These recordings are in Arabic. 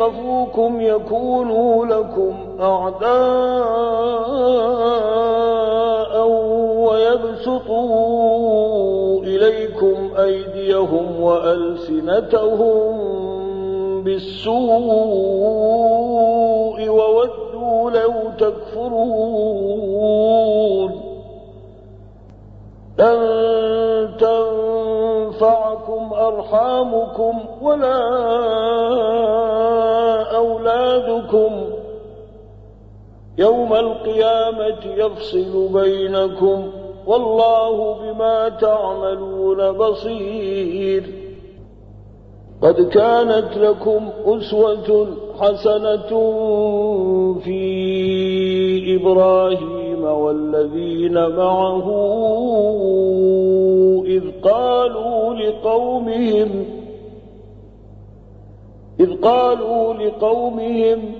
يثقفوكم يكونوا لكم أعداء ويبسطوا إليكم أيديهم وألسنتهم بالسوء وودوا لو تكفرون. لن تنفعكم أرحامكم ولا يوم القيامة يفصل بينكم والله بما تعملون بصير. قد كانت لكم أسوة حسنة في إبراهيم والذين معه إذ قالوا لقومهم إذ قالوا لقومهم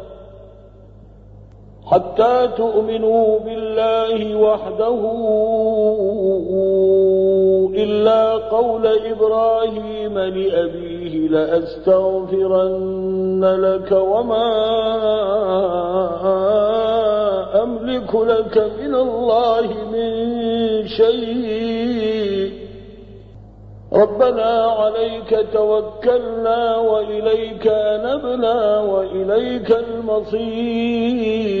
حتى تؤمنوا بالله وحده إلا قول إبراهيم لأبيه لأستغفرن لك وما أملك لك من الله من شيء. ربنا عليك توكلنا وإليك أنبنا وإليك المصير.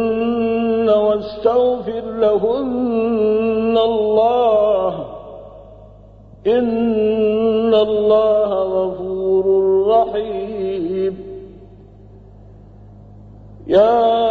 واستغفر لهن الله. إن الله غفور رحيم. يا